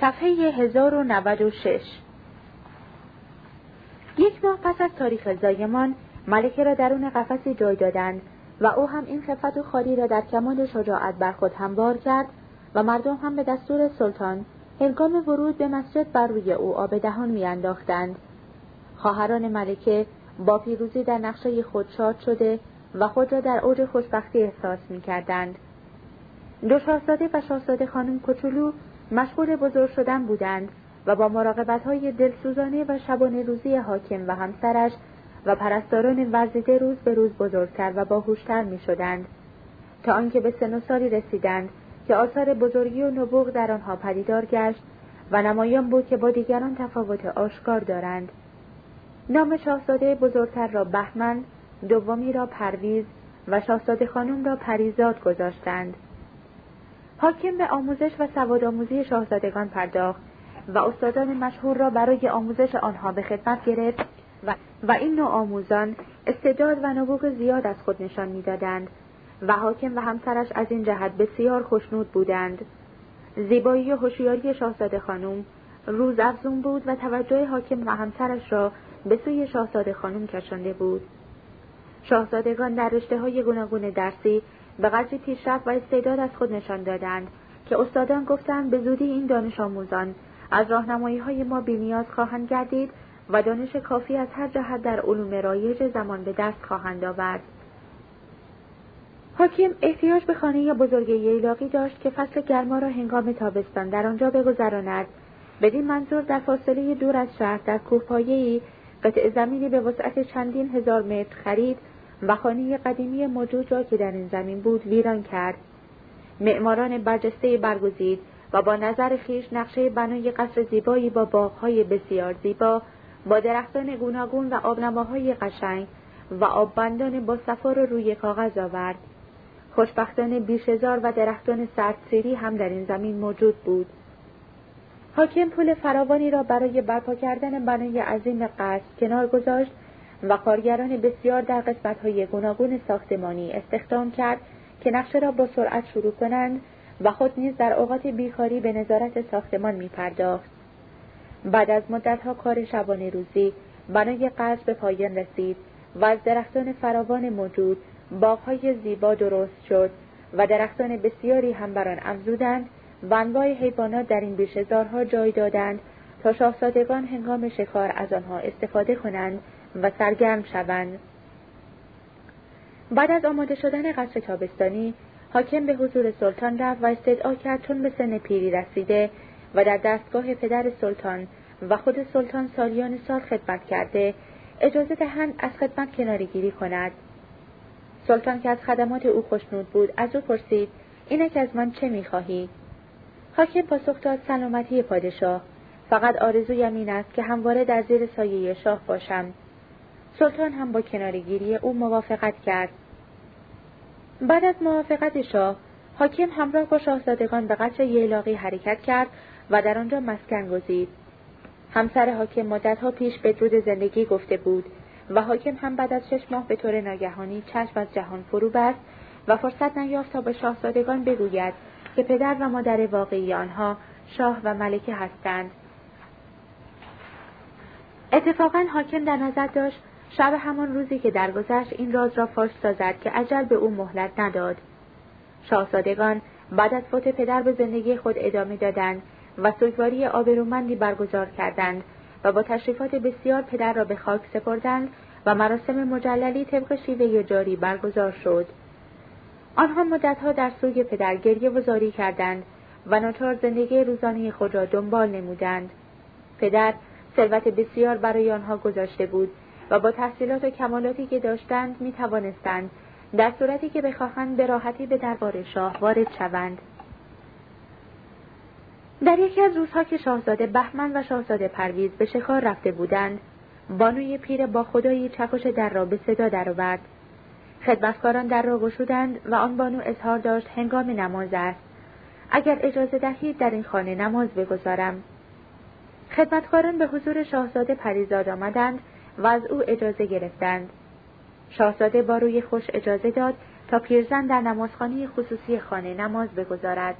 صفحه 1096 یک ماه پس از تاریخ زایمان ملکه را درون قفسی جای دادند و او هم این خفت و خاری را در کمال شجاعت بر خود هموار کرد و مردم هم به دستور سلطان هنگام ورود به مسجد بر روی او آب دهان میانداختند. خواهران ملکه با پیروزی در نقشه خود شاد شده و خود را در اوج خوشبختی احساس می‌کردند. دو شاهزاده و شاهزاده خانم کوچولو مشغول بزرگ شدن بودند و با مراقبت های دلسوزانه و شبانه روزی حاکم و همسرش و پرستاران ورزیده روز به روز بزرگتر و باهوشتر می شدند تا آنکه به سن و سالی رسیدند که آثار بزرگی و نبوغ در آنها پدیدار گشت و نمایان بود که با دیگران تفاوت آشکار دارند. نام شاهزاده بزرگتر را بهمن دومی را پرویز و شاهزاده خانم را پریزاد گذاشتند. حاکم به آموزش و سواد آموزی شاهزادگان پرداخت و استادان مشهور را برای آموزش آنها به خدمت گرفت و, و این نوع آموزان استعداد و نبوغ زیاد از خود نشان می‌دادند و حاکم و همسرش از این جهت بسیار خوشنود بودند. زیبایی و هوشیاری شاهزاده خانم روز افزون بود و توجه حاکم و همسرش را به سوی شاهزاده خانم کشانده بود. شاهزادگان در رشته های گوناگون درسی به قدری پیشرفت و استعداد از خود نشان دادند که استادان گفتند به زودی این دانش آموزان از راهنمایی های ما بینیاز خواهند گردید و دانش کافی از هر جهت در علوم رایج زمان به دست خواهند آورد. حاکم احتیاج به خانه بزرگ ییلاقی داشت که فصل گرما را هنگام تابستان در آنجا بگذراند بدین منظور در فاصله دور از شهر در کوهپایهای قطع زمینی به وسعت چندین هزار متر خرید و خانه قدیمی موجود را که در این زمین بود ویران کرد. معماران برجسته برگزید و با نظر خیش نقشه بنای قصر زیبایی با باغهای بسیار زیبا با درختان گوناگون و آبنماهای قشنگ و آببندان با سفار روی کاغذ آورد. خوشبختانه بیش هزار و درختان سردسیری هم در این زمین موجود بود. حاکم پول فراوانی را برای برپا کردن بنای عظیم قصر کنار گذاشت و کارگران بسیار در قسمتهای گوناگون ساختمانی استخدام کرد که نقشه را با سرعت شروع کنند و خود نیز در اوقات بیکاری به نظارت ساختمان می پرداخت. بعد از مدتها کار شبانه روزی بنای قصر به پایان رسید و از درختان فراوان موجود باغهای زیبا درست شد و درختان بسیاری هم بر آن افزودند و انواع حیوانات در این بیشهزارها جای دادند تا شاهزادگان هنگام شکار از آنها استفاده کنند و سرگرم شوند. بعد از آماده شدن قصر تابستانی حاکم به حضور سلطان رفت و استدعا کرد چون به سن پیری رسیده و در دستگاه پدر سلطان و خود سلطان سالیان سال خدمت کرده اجازه دهند از خدمت کنارگیری کند. سلطان که از خدمات او خوشنود بود از او پرسید اینک از من چه می‌خواهی؟ حاکم پاسخ داد سلامتی پادشاه. فقط آرزویم این است که همواره در زیر سایه شاه باشم. سلطان هم با کنارگیری او موافقت کرد. بعد از موافقت شاه حاکم همراه با شاهزادگان به قصر ییلاقی حرکت کرد و در آنجا مسکن گزید. همسر حاکم مدتها پیش بدرود زندگی گفته بود و حاکم هم بعد از شش ماه به طور ناگهانی چشم از جهان فرو بست و فرصت نیافت تا به شاهزادگان بگوید که پدر و مادر واقعی آنها شاه و ملکه هستند. اتفاقا حاکم در نظر داشت شب همان روزی که درگذشت این راز را فاش سازد که عجل به او مهلت نداد. شاهزادگان بعد از فوت پدر به زندگی خود ادامه دادند و سوگواری آبرومندی برگزار کردند و با تشریفات بسیار پدر را به خاک سپردند و مراسم مجللی طبق شیوه جاری برگزار شد. آنها مدتها در سوی پدر گریه و کردند و ناچار زندگی روزانه خود را دنبال نمودند. پدر ثروت بسیار برای آنها گذاشته بود و با تحصیلات و کمالاتی که داشتند می توانستند در صورتی که بخواهند به راحتی به دربار شاه وارد شوند. در یکی از روزها که شاهزاده بهمن و شاهزاده پرویز به شکار رفته بودند بانوی پیر با خدایی چکش در را به صدا درآورد. خدمتکاران در را گشودند و آن بانو اظهار داشت هنگام نماز است. اگر اجازه دهید در این خانه نماز بگذارم. خدمتکاران به حضور شاهزاده پریزاد آمدند و از او اجازه گرفتند. شاهزاده با روی خوش اجازه داد تا پیرزن در نمازخانه خصوصی خانه نماز بگذارد.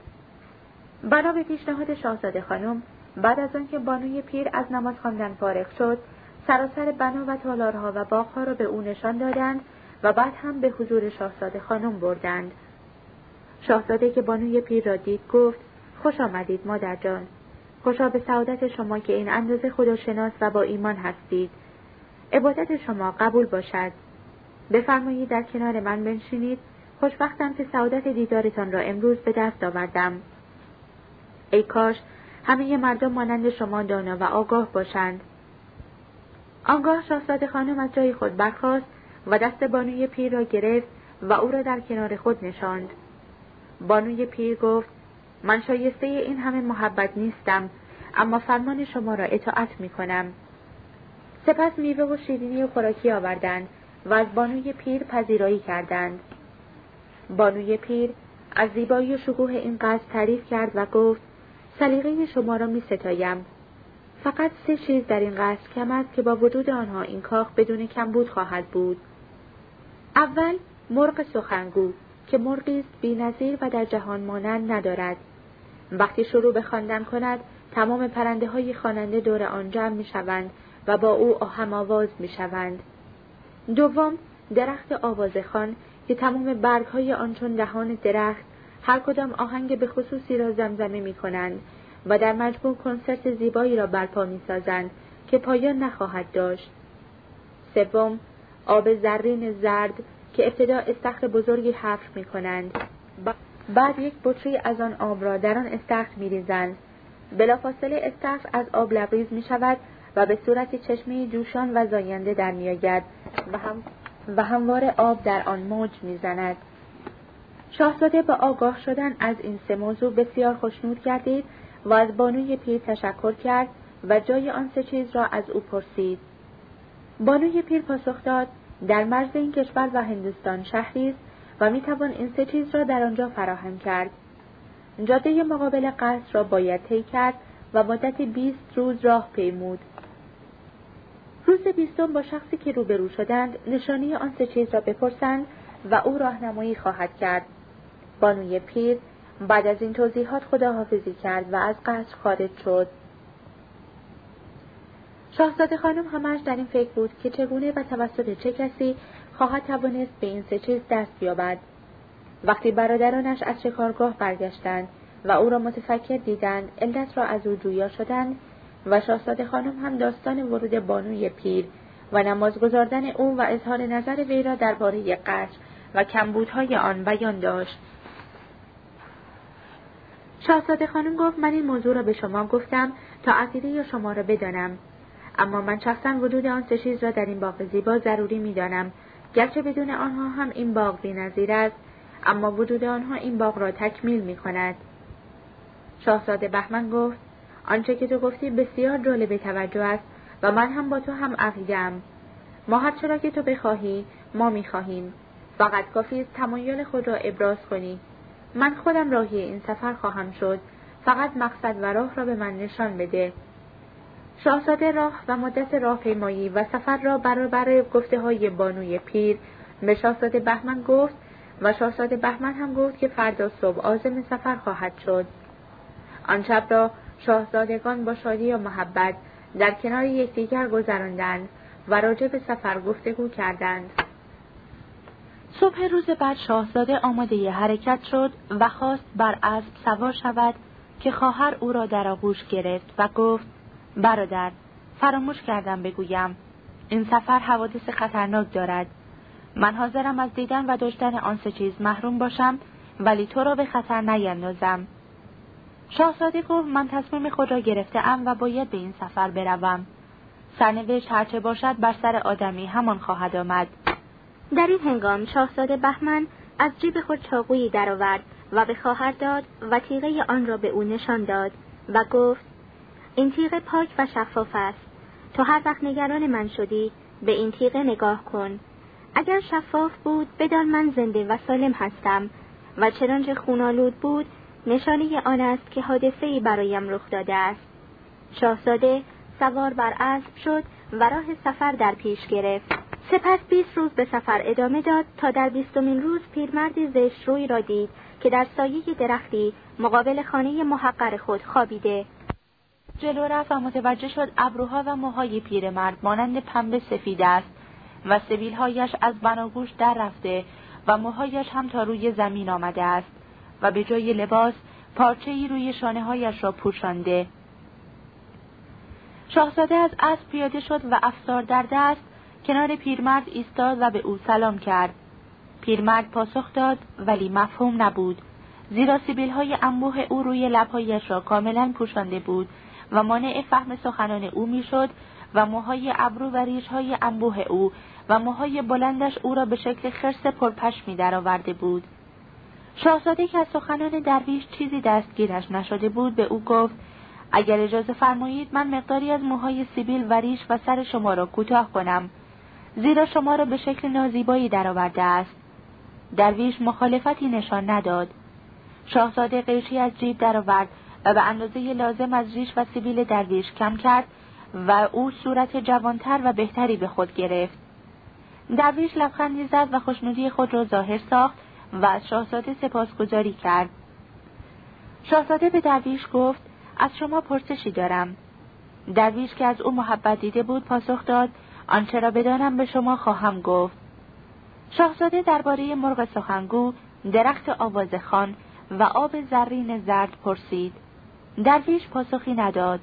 بنا به پیشنهاد شاهزاده خانم بعد از آنکه بانوی پیر از نماز خواندن فارغ شد سراسر بنا و تالارها و باغها را به او نشان دادند و بعد هم به حضور شاهزاده خانم بردند. شاهزاده که بانوی پیر را دید گفت خوش آمدید مادر جان خوشا به سعادت شما که این اندازه خداشناس و با ایمان هستید. عبادت شما قبول باشد. بفرمایید در کنار من بنشینید. خوشبختم که سعادت دیدارتان را امروز به دست آوردم. ای کاش همه مردم مانند شما دانا و آگاه باشند. آنگاه شاهزاده خانم از جای خود برخاست و دست بانوی پیر را گرفت و او را در کنار خود نشاند. بانوی پیر گفت من شایسته این همه محبت نیستم اما فرمان شما را اطاعت می کنم. سپس میوه و شیرینی و خوراکی آوردند و از بانوی پیر پذیرایی کردند. بانوی پیر از زیبایی و شکوه این قصد تعریف کرد و گفت سلیقه شما را می ستایم. فقط سه چیز در این قصد کم است که با وجود آنها این کاخ بدون کمبود خواهد بود. اول مرغ سخنگو که مرغی است بینظیر و در جهان مانند ندارد. وقتی شروع به خواندن کند تمام پرنده های خواننده دور آن جمع می شوند و با او هم آواز می شوند. دوم درخت خان که تمام برگ های آن چون دهان درخت هر کدام آهنگ به خصوصی را زمزمه می کنند و در مجموع کنسرت زیبایی را برپا می سازند که پایان نخواهد داشت. سوم آب زرین زرد که ابتدا استخر بزرگی حفر می کنند. بعد یک بطری از آن آب را در آن استخر می ریزند. بلافاصله استخر از آب لبریز می شود و به صورت چشمه جوشان و زاینده در می آید و, هم و هموار آب در آن موج می زند. شاهزاده با آگاه شدن از این سه موضوع بسیار خوشنود گردید و از بانوی پیر تشکر کرد و جای آن سه چیز را از او پرسید. بانوی پیر پاسخ داد در مرز این کشور و هندوستان شهری است و می توان این سه چیز را در آنجا فراهم کرد. جاده مقابل قصر را باید طی کرد و مدت بیست روز راه پیمود. روز بیستم با شخصی که روبرو شدند نشانی آن سه چیز را بپرسند و او راهنمایی خواهد کرد. بانوی پیر بعد از این توضیحات خداحافظی کرد و از قصر خارج شد. شاهزاده خانم همش در این فکر بود که چگونه و توسط چه کسی خواهد توانست به این سه چیز دست یابد. وقتی برادرانش از شکارگاه برگشتند و او را متفکر دیدند علت را از او جویا شدند و شاهزاده خانم هم داستان ورود بانوی پیر و نماز گذاردن او و اظهار نظر وی را درباره قصر و کمبودهای آن بیان داشت. شاهزاده خانم گفت من این موضوع را به شما گفتم تا عقیده شما را بدانم. اما من شخصا وجود آن سه چیز را در این باغ زیبا ضروری می‌دانم. گرچه بدون آنها هم این باغ بینظیر است اما وجود آنها این باغ را تکمیل می کند. شاهزاده بهمن گفت آنچه که تو گفتی بسیار جالب توجه است و من هم با تو هم عقیدم ما هر چرا که تو بخواهی ما می‌خواهیم. فقط کافی است تمایل خود را ابراز کنی. من خودم راهی این سفر خواهم شد. فقط مقصد و راه را به من نشان بده. شاهزاده راه و مدت راهپیمایی و سفر را برابر گفته های بانوی پیر به شاهزاده بهمن گفت و شاهزاده بهمن هم گفت که فردا صبح آزم سفر خواهد شد. آن شب را شاهزادگان با شادی و محبت در کنار یکدیگر گذراندند و راجع به سفر گفتگو کردند. صبح روز بعد شاهزاده آماده ی حرکت شد و خواست بر اسب سوار شود که خواهر او را در آغوش گرفت و گفت برادر فراموش کردم بگویم این سفر حوادث خطرناک دارد. من حاضرم از دیدن و داشتن آن سه چیز محروم باشم ولی تو را به خطر نیندازم. شاهزاده گفت من تصمیم خود را گرفته ام و باید به این سفر بروم. سرنوشت هرچه باشد بر سر آدمی همان خواهد آمد. در این هنگام شاهزاده بهمن از جیب خود چاقویی درآورد و به خواهر داد و تیغه آن را به او نشان داد و گفت این تیغه پاک و شفاف است. تو هر وقت نگران من شدی به این تیغه نگاه کن. اگر شفاف بود بدان من زنده و سالم هستم و چنانچه خونالود بود نشانه آن است که حادثه ای برایم رخ داده است. شاهزاده سوار بر اسب شد و راه سفر در پیش گرفت. سپس بیست روز به سفر ادامه داد تا در بیستمین روز پیرمردی زشت روی را دید که در سایه درختی مقابل خانه محقر خود خوابیده. جلو رفت و متوجه شد ابروها و موهای پیرمرد مانند پنبه سفید است و سبیلهایش از بناگوش در رفته و موهایش هم تا روی زمین آمده است. و به جای لباس پارچه ای روی شانه هایش را پوشانده. شاهزاده از اسب پیاده شد و افسار در دست کنار پیرمرد ایستاد و به او سلام کرد. پیرمرد پاسخ داد ولی مفهوم نبود. زیرا سیبیل های انبوه او روی لبهایش را کاملا پوشانده بود و مانع فهم سخنان او می‌شد و موهای ابرو و ریشهای انبوه او و موهای بلندش او را به شکل خرس پرپشمی درآورده بود. شاهزاده که از سخنان درویش چیزی دستگیرش نشده بود به او گفت اگر اجازه فرمایید من مقداری از موهای سیبیل و ریش و سر شما را کوتاه کنم زیرا شما را به شکل نازیبایی درآورده است. درویش مخالفتی نشان نداد. شاهزاده قیشی از جیب درآورد و به اندازه لازم از ریش و سیبیل درویش کم کرد و او صورت جوانتر و بهتری به خود گرفت. درویش لبخندی زد و خوشنودی خود را ظاهر ساخت و از شاهزاده سپاسگزاری کرد. شاهزاده به درویش گفت از شما پرسشی دارم. درویش که از او محبت دیده بود پاسخ داد آنچه را بدانم به شما خواهم گفت. شاهزاده درباره مرغ سخنگو درخت خان و آب زرین زرد پرسید. درویش پاسخی نداد.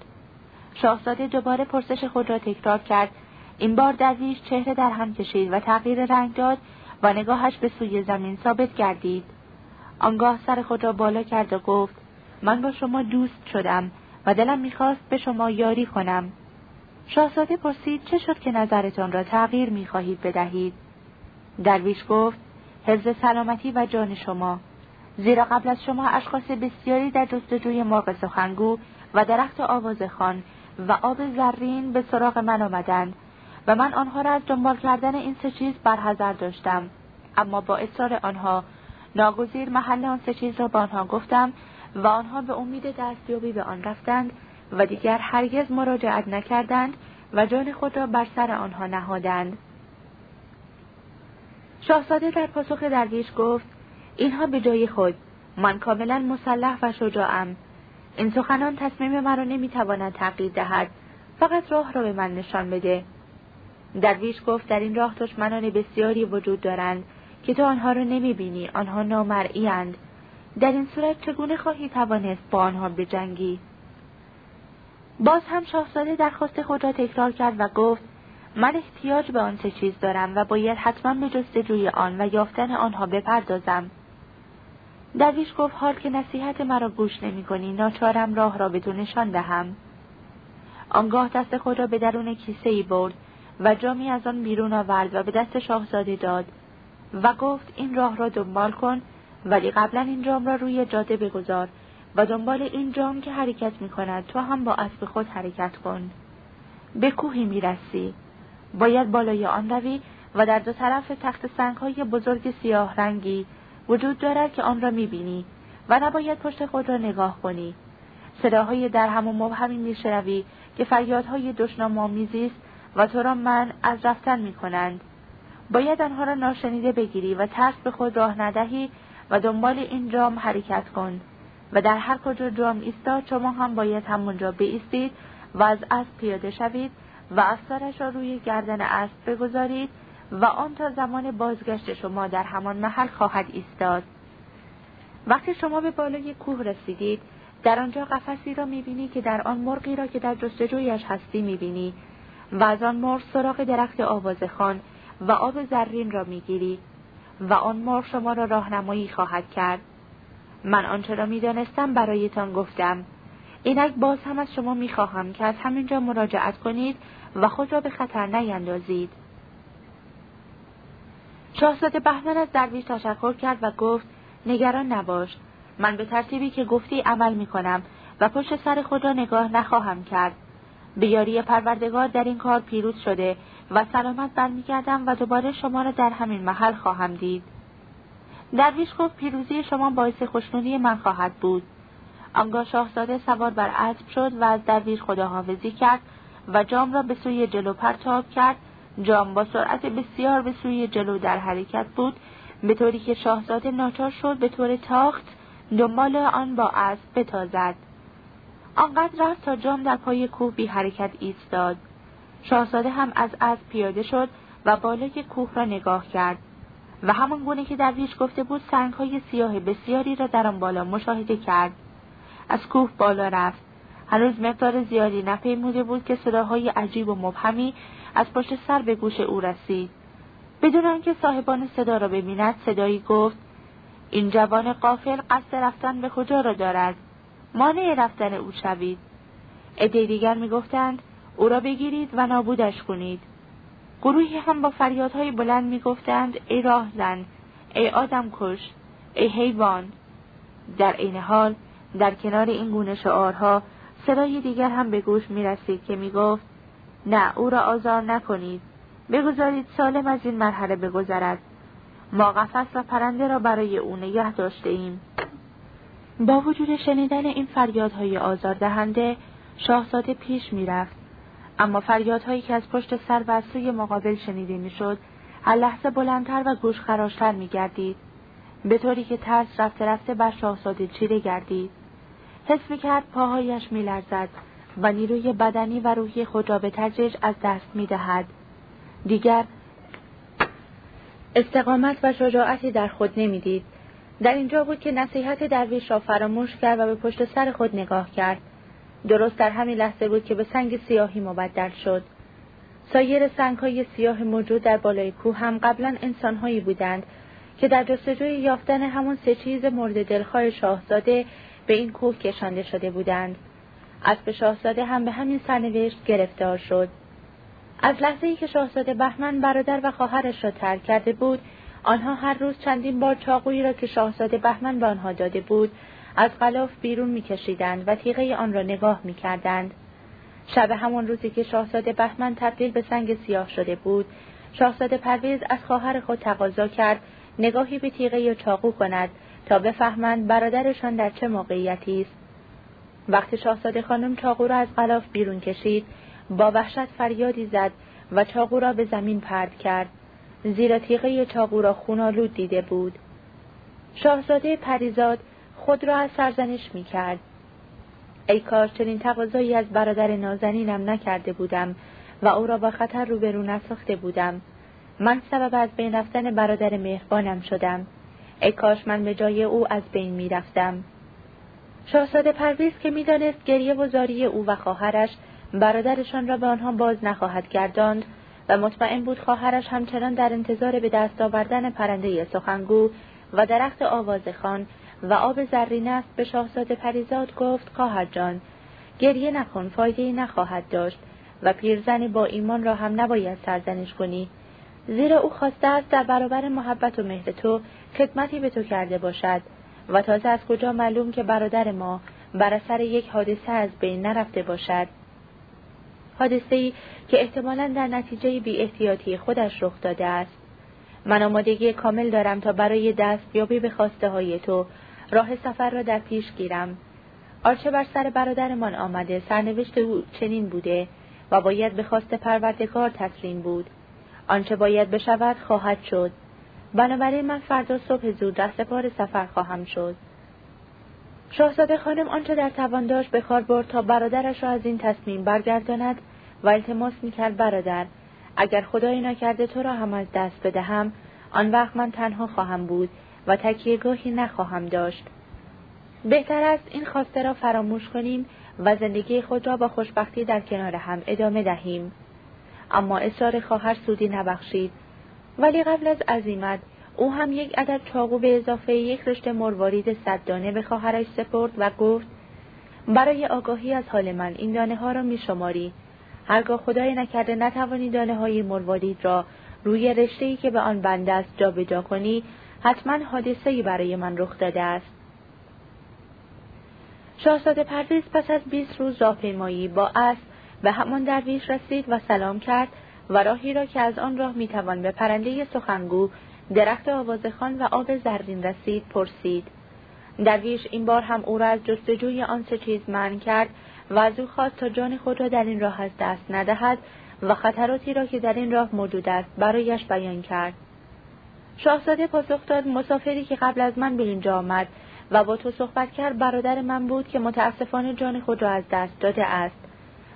شاهزاده دوباره پرسش خود را تکرار کرد. این بار درویش چهره در هم کشید و تغییر رنگ داد و نگاهش به سوی زمین ثابت گردید. آنگاه سر خود را بالا کرد و گفت من با شما دوست شدم و دلم می‌خواست به شما یاری کنم. شاهزاده پرسید چه شد که نظرتان را تغییر می‌خواهید بدهید؟ درویش گفت حفظ سلامتی و جان شما. زیرا قبل از شما اشخاص بسیاری در جستجوی مرغ سخنگو و درخت خان و آب زرین به سراغ من آمدند. و من آنها را از دنبال کردن این سه چیز برحضر داشتم. اما با اصرار آنها ناگزیر محل آن سه چیز را به آنها گفتم و آنها به امید دستیابی به آن رفتند و دیگر هرگز مراجعت نکردند و جان خود را بر سر آنها نهادند. شاهزاده در پاسخ درویش گفت اینها به جای خود من کاملا مسلح و شجاعم. این سخنان تصمیم مرا نمی‌تواند تغییر دهد فقط راه را به من نشان بده. درویش گفت در این راه دشمنان بسیاری وجود دارند که تو آنها را نمی‌بینی آنها نامرئی در این صورت چگونه خواهی توانست با آنها بجنگی؟ باز هم شاهزاده درخواست خود را تکرار کرد و گفت من احتیاج به آن سه چیز دارم و باید حتما به جستجوی آن و یافتن آنها بپردازم. درویش گفت حال که نصیحت مرا گوش نمی کنی ناچارم راه را به تو نشان دهم. آنگاه دست خود را به درون کیسه ای برد و جامی از آن بیرون آورد و به دست شاهزاده داد و گفت این راه را دنبال کن ولی قبلا این جام را روی جاده بگذار و دنبال این جام که حرکت می کند تو هم با اسب خود حرکت کن به کوهی می رسی. باید بالای آن روی و در دو طرف تخت سنگ های بزرگ سیاه رنگی وجود دارد که آن را می بینی و نباید پشت خود را نگاه کنی صداهای در هم و مبهمی می شنوی که فریادهای دشنام آمیزی است و تو را من از رفتن می کنند. باید آنها را ناشنیده بگیری و ترس به خود راه ندهی و دنبال این جام حرکت کن و در هر کجا جام ایستاد شما هم باید همونجا بایستید و از اسب پیاده شوید و افسارش را روی گردن اسب بگذارید و آن تا زمان بازگشت شما در همان محل خواهد ایستاد وقتی شما به بالای کوه رسیدید در آنجا قفسی را می‌بینی که در آن مرغی را که در جستجویش هستی می‌بینی و از آن مرغ سراغ درخت آوازخان و آب زرین را می‌گیری و آن مرغ شما را راهنمایی خواهد کرد. من آنچه را می‌دانستم برایتان گفتم. اینک باز هم از شما می‌خواهم که از همینجا مراجعت کنید و خود را به خطر نیندازید. شاهزاده بهمن از درویش تشکر کرد و گفت نگران نباش. من به ترتیبی که گفتی عمل می کنم و پشت سر خود را نگاه نخواهم کرد. به یاری پروردگار در این کار پیروز شده و سلامت برمیگردم و دوباره شما را در همین محل خواهم دید. درویش گفت پیروزی شما باعث خوشنودی من خواهد بود. آنگاه شاهزاده سوار بر اسب شد و از درویش خداحافظی کرد و جام را به سوی جلو پرتاب کرد. جام با سرعت بسیار به سوی جلو در حرکت بود به طوری که شاهزاده ناچار شد به طور تاخت دنبال آن با اسب بتازد. آنقدر رفت تا جام در پای کوه بی حرکت ایستاد. شاهزاده هم از اسب پیاده شد و بالای کوه را نگاه کرد. و همان گونه که درویش گفته بود سنگهای سیاه بسیاری را در آن بالا مشاهده کرد. از کوه بالا رفت. هنوز مقدار زیادی نپیموده بود که صداهای عجیب و مبهمی از پشت سر به گوش او رسید. بدون آنکه صاحبان صدا را ببیند صدایی گفت این جوان قافل قصد رفتن به کجا را دارد؟ مانع رفتن او شوید. عده دیگر می‌گفتند او را بگیرید و نابودش کنید. گروهی هم با فریادهای بلند می‌گفتند ای راهزن ای آدم کش ای حیوان. در عین حال در کنار این گونه شعارها صدای دیگر هم به گوش می رسید که می گفت نه او را آزار نکنید. بگذارید سالم از این مرحله بگذرد. ما قفس و پرنده را برای او نگه داشته ایم با وجود شنیدن این فریادهای آزاردهنده شاهزاده پیش می‌رفت. اما فریادهایی که از پشت سر و سوی مقابل شنیده می‌شد هر لحظه بلندتر و گوش خراشتر میگردید. به طوری که ترس رفته رفته بر شاهزاده چیره گردید. حس می‌کرد پاهایش میلرزد و نیروی بدنی و روحی خود را به تدریج از دست می‌دهد. دیگر استقامت و شجاعتی در خود نمی‌دید. در اینجا بود که نصیحت درویش را فراموش کرد و به پشت سر خود نگاه کرد. درست در همین لحظه بود که به سنگ سیاهی مبدل شد. سایر سنگهای سیاه موجود در بالای کوه هم قبلا انسانهایی بودند که در جستجوی یافتن همون سه چیز مورد دلخواه شاهزاده به این کوه کشانده شده بودند. اسب شاهزاده هم به همین سرنوشت گرفتار شد. از لحظه ای که شاهزاده بهمن برادر و خواهرش را ترک کرده بود آنها هر روز چندین بار چاقویی را که شاهزاده بهمن به آنها داده بود از غلاف بیرون میکشیدند و تیغه آن را نگاه می‌کردند. شب همان روزی که شاهزاده بهمن تبدیل به سنگ سیاه شده بود شاهزاده پرویز از خواهر خود تقاضا کرد نگاهی به تیغه یا چاقو کند تا بفهمند برادرشان در چه موقعیتی است. وقتی شاهزاده خانم چاقو را از غلاف بیرون کشید با وحشت فریادی زد و چاقو را به زمین پرد کرد. زیرا تیغه چاقو را خونالود دیده بود شاهزاده پریزاد خود را از سرزنش می کرد. ای کاش چنین تقاضایی از برادر نازنینم نکرده بودم و او را با خطر روبرو نساخته بودم من سبب از بین رفتن برادر مهربانم شدم ای کاش من به جای او از بین می رفتم. شاهزاده پرویز که می‌دانست گریه و زاری او و خواهرش برادرشان را به آنها باز نخواهد گرداند و مطمئن بود خواهرش همچنان در انتظار به دست آوردن پرنده سخنگو و درخت آوازخان و آب زرین است به شاهزاده پریزاد گفت خواهر جان گریه نکن فایده نخواهد داشت و پیرزن با ایمان را هم نباید سرزنش کنی. زیرا او خواسته است در برابر محبت و مهر تو خدمتی به تو کرده باشد و تازه از کجا معلوم که برادر ما بر اثر یک حادثه از بین نرفته باشد؟ حادثه ای که احتمالا در نتیجه بی خودش رخ داده است. من آمادگی کامل دارم تا برای دستیابی به خواسته های تو راه سفر را در پیش گیرم. آرچه بر سر برادرمان آمده سرنوشت او چنین بوده و باید به خواست پروردگار تسلیم بود. آنچه باید بشود خواهد شد. بنابراین من فردا صبح زود دست پار سفر خواهم شد. شاهزاده خانم آنچه در توان داشت به کار برد تا برادرش را از این تصمیم برگرداند و التماس می‌کرد برادر اگر خدایی نکرده تو را هم از دست بدهم آن وقت من تنها خواهم بود و تکیهگاهی نخواهم داشت. بهتر است این خواسته را فراموش کنیم و زندگی خود را با خوشبختی در کنار هم ادامه دهیم. اما اصرار خواهر سودی نبخشید. ولی قبل از عزیمت او هم یک عدد چاقو به اضافه یک رشته مروارید صد دانه به خواهرش سپرد و گفت برای آگاهی از حال من این دانه ها را می شماری هرگاه خدای نکرده نتوانی دانه های مروارید را روی رشته که به آن بند است جابجا کنی حتما حادثه برای من رخ داده است. شاهزاده پرویز پس از بیست روز راهپیمایی با اسب به همان درویش رسید و سلام کرد و راهی را که از آن راه می‌توان به پرنده سخنگو درخت آوازخان و آب زرین رسید پرسید. درویش این بار هم او را از جستجوی آن سه چیز منع کرد و از او خواست تا جان خود را در این راه از دست ندهد و خطراتی را که در این راه موجود است برایش بیان کرد. شاهزاده پاسخ داد مسافری که قبل از من به اینجا آمد و با تو صحبت کرد برادر من بود که متاسفانه جان خود را از دست داده است.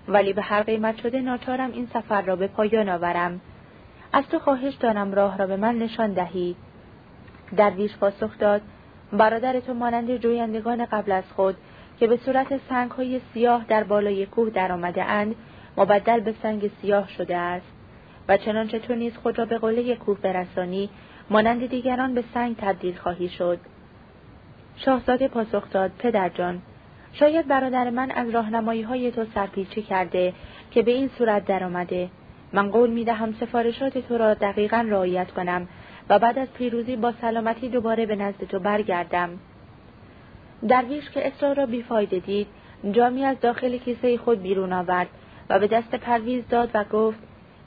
ولی به هر قیمت شده ناچارم این سفر را به پایان آورم. از تو خواهش دارم راه را به من نشان دهی. درویش پاسخ داد برادر تو مانند جویندگان قبل از خود که به صورت سنگ های سیاه در بالای کوه در آمده اند مبدل به سنگ سیاه شده است و چنانچه تو نیز خود را به قله کوه برسانی مانند دیگران به سنگ تبدیل خواهی شد. شاهزاده پاسخ داد پدر جان شاید برادر من از راهنمایی های تو سرپیچی کرده که به این صورت درآمده. من قول می دهم سفارشات تو را دقیقا رعایت کنم و بعد از پیروزی با سلامتی دوباره به نزد تو برگردم. درویش که اصرار را بیفایده دید جامی از داخل کیسه خود بیرون آورد و به دست پرویز داد و گفت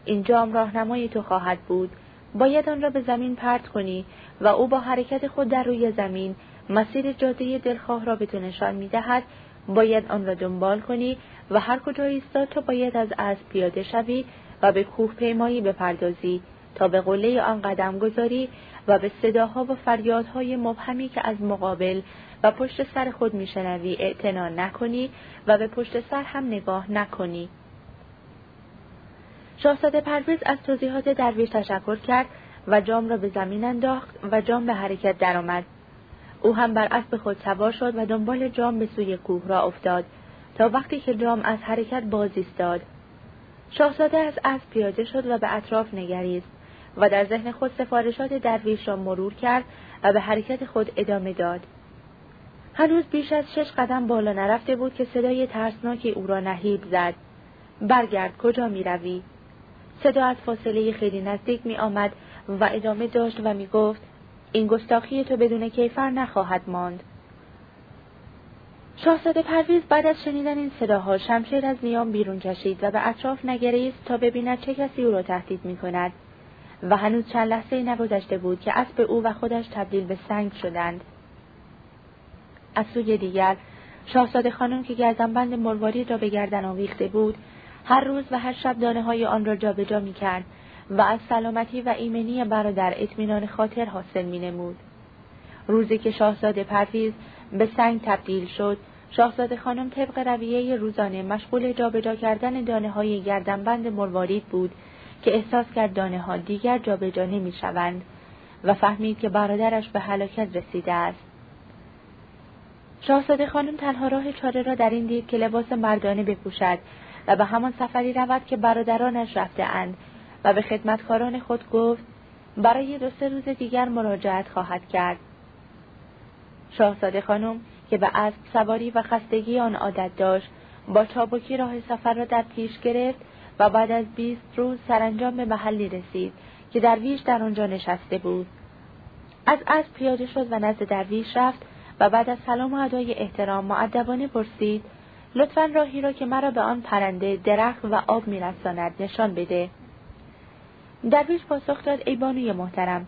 این جام راهنمای تو خواهد بود. باید آن را به زمین پرت کنی و او با حرکت خود در روی زمین مسیر جاده دلخواه را به تو نشان می دهد باید آن را دنبال کنی و هر کجا ایستاد تو باید از اسب پیاده شوی و به کوه پیمایی بپردازی. تا به قله آن قدم گذاری و به صداها و فریادهای مبهمی که از مقابل و پشت سر خود میشنوی اعتنا نکنی و به پشت سر هم نگاه نکنی. شاهزاده پرویز از توضیحات درویش تشکر کرد و جام را به زمین انداخت و جام به حرکت درآمد. او هم بر اسب خود سوار شد و دنبال جام به سوی کوه را افتاد تا وقتی که جام از حرکت باز ایستاد شاهزاده از اسب پیاده شد و به اطراف نگریست. و در ذهن خود سفارشات درویش را مرور کرد و به حرکت خود ادامه داد هنوز بیش از شش قدم بالا نرفته بود که صدای ترسناکی او را نهیب زد برگرد کجا می روی؟ صدا از فاصله خیلی نزدیک می آمد و ادامه داشت و می گفت این گستاخی تو بدون کیفر نخواهد ماند. شاهزاده پرویز بعد از شنیدن این صداها شمشیر از نیام بیرون کشید و به اطراف نگریست تا ببیند چه کسی او را تهدید می کند و هنوز چند لحظه نگذشته بود که اسب او و خودش تبدیل به سنگ شدند. از سوی دیگر شاهزاده خانم که گردنبند مروارید را به گردن آویخته بود هر روز و هر شب دانه های آن را جابجا می کرد و از سلامتی و ایمنی برادر اطمینان خاطر حاصل می نمود. روزی که شاهزاده پرویز به سنگ تبدیل شد شاهزاده خانم طبق رویه روزانه مشغول جابجا کردن دانه های گردنبند مروارید بود که احساس کرد دانه ها دیگر جابجا نمی شوند و فهمید که برادرش به هلاکت رسیده است. شاهزاده خانم تنها راه چاره را در این دید که لباس مردانه بپوشد و به همان سفری رود که برادرانش رفته اند و به خدمتکاران خود گفت برای دو سه روز دیگر مراجعت خواهد کرد. شاهزاده خانم که به اسب سواری و خستگی آن عادت داشت با چابکی راه سفر را در پیش گرفت و بعد از بیست روز سرانجام به محلی رسید که درویش در آنجا نشسته بود. از اسب پیاده شد و نزد درویش رفت و بعد از سلام و ادای احترام معدبانه پرسید لطفا راهی را که مرا به آن پرنده درخت و آب میرساند نشان بده درویش پاسخ داد ای بانوی محترم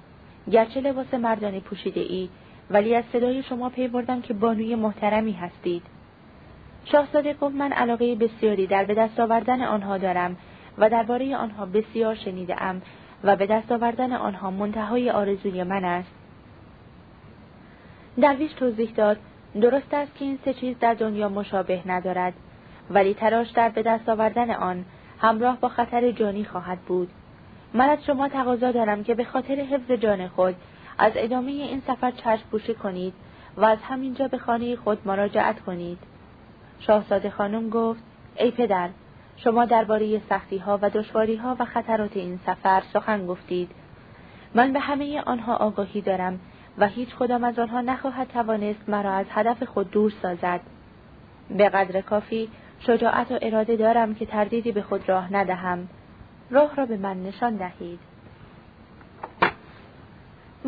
گرچه لباس مردانه پوشیده ای ولی از صدای شما پی بردم که بانوی محترمی هستید شاهزاده گفت من علاقه بسیاری در به دست آوردن آنها دارم و درباره آنها بسیار شنیده ام و به دست آوردن آنها منتهای آرزوی من است. درویش توضیح داد درست است که این سه چیز در دنیا مشابه ندارد ولی تراش در به دست آوردن آن همراه با خطر جانی خواهد بود. من از شما تقاضا دارم که به خاطر حفظ جان خود از ادامه این سفر چشم پوشی کنید و از همینجا به خانه خود مراجعت کنید. شاهزاده خانم گفت ای پدر شما درباره سختی ها و دشواری ها و خطرات این سفر سخن گفتید. من به همه آنها آگاهی دارم و هیچ کدام از آنها نخواهد توانست مرا از هدف خود دور سازد. به قدر کافی شجاعت و اراده دارم که تردیدی به خود راه ندهم. راه را به من نشان دهید.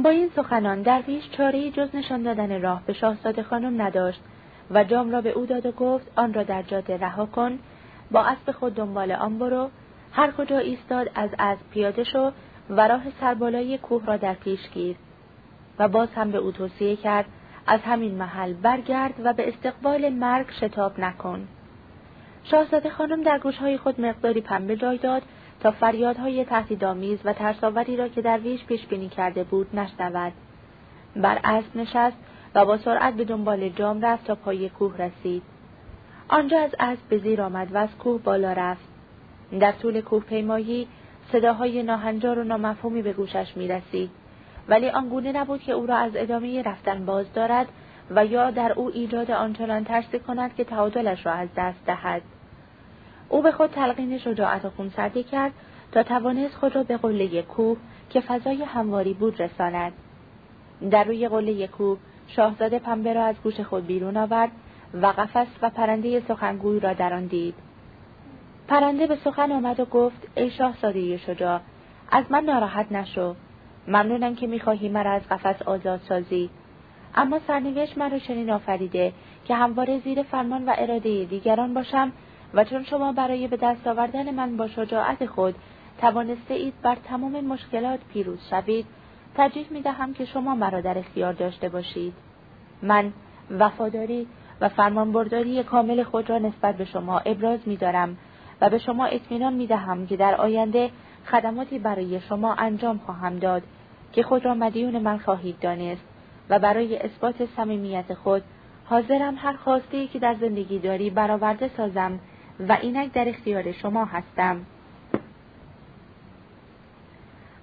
با این سخنان درویش چاره جز نشان دادن راه به شاهزاده خانم نداشت. و جام را به او داد و گفت آن را در جاده رها کن با اسب خود دنبال آن برو. هر کجا ایستاد از اسب پیاده شو و راه سربالای کوه را در پیش گیر. و باز هم به او توصیه کرد از همین محل برگرد و به استقبال مرگ شتاب نکن. شاهزاده خانم در گوشهای خود مقداری پنبه جای داد تا فریادهای تهدیدآمیز و ترساوری را که درویش پیش بینی کرده بود نشنود. بر اسب نشست و با سرعت به دنبال جام رفت تا پای کوه رسید. آنجا از اسب به زیر آمد و از کوه بالا رفت. در طول کوه پیمایی صداهای ناهنجار و نامفهومی به گوشش می رسید. ولی آنگونه نبود که او را از ادامه رفتن باز دارد و یا در او ایجاد آنچنان ترسی کند که تعادلش را از دست دهد. او به خود تلقین شجاعت و خونسردی کرد تا توانست خود را به قله کوه که فضای همواری بود رساند. در روی قله کوه شاهزاده پنبه را از گوش خود بیرون آورد و قفس و پرنده سخنگوی را در آن دید. پرنده به سخن آمد و گفت ای شاهزاده شجاع از من ناراحت نشو. ممنونم که می‌خواهی مرا از قفس آزاد سازی. اما سرنوشت مرا چنین آفریده که همواره زیر فرمان و اراده دیگران باشم و چون شما برای به دست آوردن من با شجاعت خود توانسته اید بر تمام مشکلات پیروز شوید ترجیح می دهم که شما مرا در اختیار داشته باشید. من وفاداری و فرمانبرداری کامل خود را نسبت به شما ابراز می دارم و به شما اطمینان می دهم که در آینده خدماتی برای شما انجام خواهم داد که خود را مدیون من خواهید دانست و برای اثبات صمیمیت خود حاضرم هر خواسته که در زندگی داری برآورده سازم و اینک در اختیار شما هستم.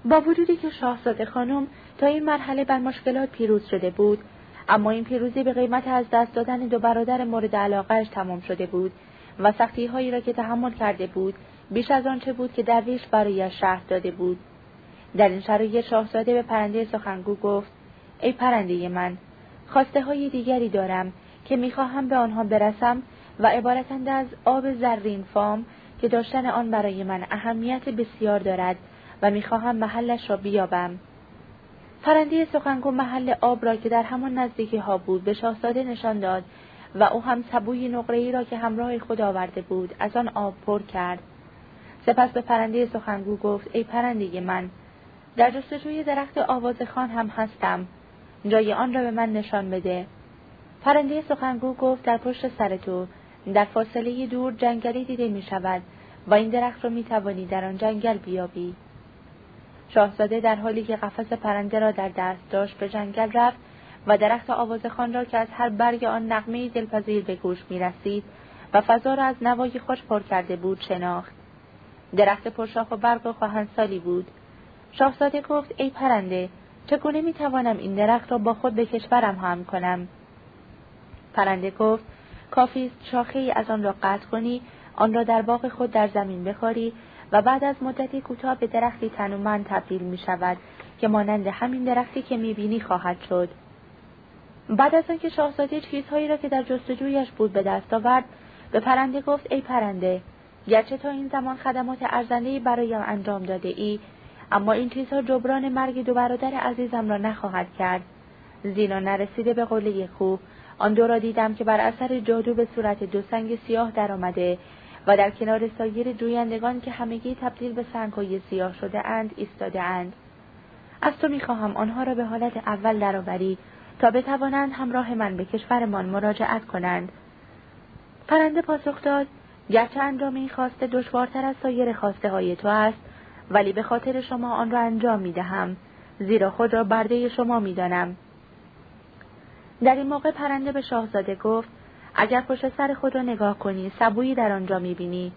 با وجودی که شاهزاده خانم تا این مرحله بر مشکلات پیروز شده بود اما این پیروزی به قیمت از دست دادن دو برادر مورد علاقهش تمام شده بود و سختی هایی را که تحمل کرده بود بیش از آنچه بود که درویش برایش شرح داده بود. در این شرایط شاهزاده به پرنده سخنگو گفت ای پرنده من خواسته های دیگری دارم که می‌خواهم به آنها برسم و عبارتند از آب زرین فام که داشتن آن برای من اهمیت بسیار دارد و می‌خواهم محلش را بیابم. پرنده سخنگو محل آب را که در همان نزدیکی ها بود به شاهزاده نشان داد و او هم سبوی نقره ای را که همراه خود آورده بود از آن آب پر کرد. سپس به پرنده سخنگو گفت ای پرنده من در جستجوی درخت آواز خان هم هستم جای آن را به من نشان بده. پرنده سخنگو گفت در پشت سر تو در فاصله دور جنگلی دیده می شود و این درخت را می توانی در آن جنگل بیابی. شاهزاده در حالی که قفس پرنده را در دست داشت به جنگل رفت و درخت آوازخان را که از هر برگ آن نقمه دلپذیر به گوش می رسید و فضا را از نوای خوش پر کرده بود شناخت. درخت پرشاخ و برگ و خواهنسالی بود. شاهزاده گفت ای پرنده چگونه می توانم این درخت را با خود به کشورم هم کنم؟ پرنده گفت کافی است شاخه ای از آن را قطع کنی آن را در باغ خود در زمین بخوری و بعد از مدتی کوتاه به درختی تنومند تبدیل می شود که مانند همین درختی که می بینی خواهد شد. بعد از آنکه شاهزاده چیزهایی را که در جستجویش بود به دست آورد به پرنده گفت ای پرنده گرچه تا این زمان خدمات ارزندهای برایم انجام داده ای اما این چیزها جبران مرگ دو برادر عزیزم را نخواهد کرد. زینا نرسیده به قله کوه آن دو را دیدم که بر اثر جادو به صورت دو سنگ سیاه درآمده و در کنار سایر جویندگان که همگی تبدیل به سنگهای سیاه شده اند ایستاده اند از تو می‌خواهم آنها را به حالت اول درآوری تا بتوانند همراه من به کشورمان مراجعت کنند پرنده پاسخ داد گرچه انجام این خواسته دشوارتر از سایر خواسته های تو است ولی به خاطر شما آن را انجام می دهم زیرا خود را برده شما می دانم. در این موقع پرنده به شاهزاده گفت اگر پشت سر خود را نگاه کنی سبویی در آنجا می بینی.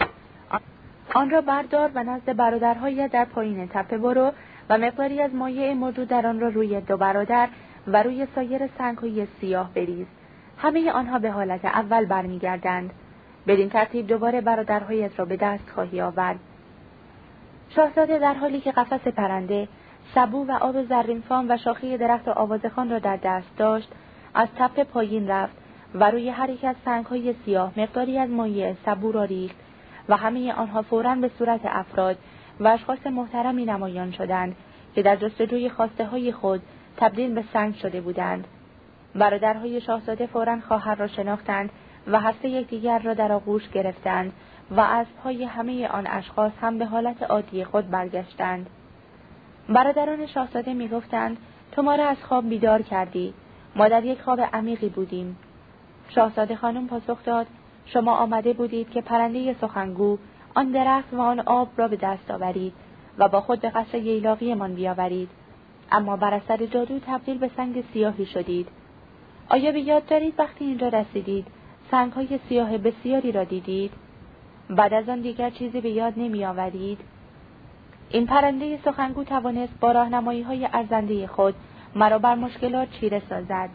آن را بردار و نزد برادرهایت در پایین تپه برو و مقداری از مایع موجود در آن را روی دو برادر و روی سایر سنگهای سیاه بریز. همه آنها به حالت اول برمیگردند. بدین ترتیب دوباره برادرهایت را به دست خواهی آورد. شاهزاده در حالی که قفس پرنده سبو و آب زرینفام و شاخه درخت آوازخان را در دست داشت از تپه پایین رفت و روی هر یک از سنگهای سیاه مقداری از مایع سبو را ریخت و همه آنها فورا به صورت افراد و اشخاص محترمی نمایان شدند که در جستجوی خواسته های خود تبدیل به سنگ شده بودند. برادرهای شاهزاده فورا خواهر را شناختند و هسته یکدیگر را در آغوش گرفتند و از پای همه آن اشخاص هم به حالت عادی خود برگشتند. برادران شاهزاده می‌گفتند تو ما را از خواب بیدار کردی. ما در یک خواب عمیقی بودیم. شاهزاده خانم پاسخ داد شما آمده بودید که پرنده سخنگو آن درخت و آن آب را به دست آورید و با خود به قصر ییلاقیمان بیاورید. اما بر اثر جادو تبدیل به سنگ سیاهی شدید. آیا به یاد دارید وقتی اینجا رسیدید سنگهای سیاه بسیاری را دیدید؟ بعد از آن دیگر چیزی به یاد نمی آورید این پرنده سخنگو توانست با راهنمایی های ارزنده خود مرا بر مشکلات چیره سازد.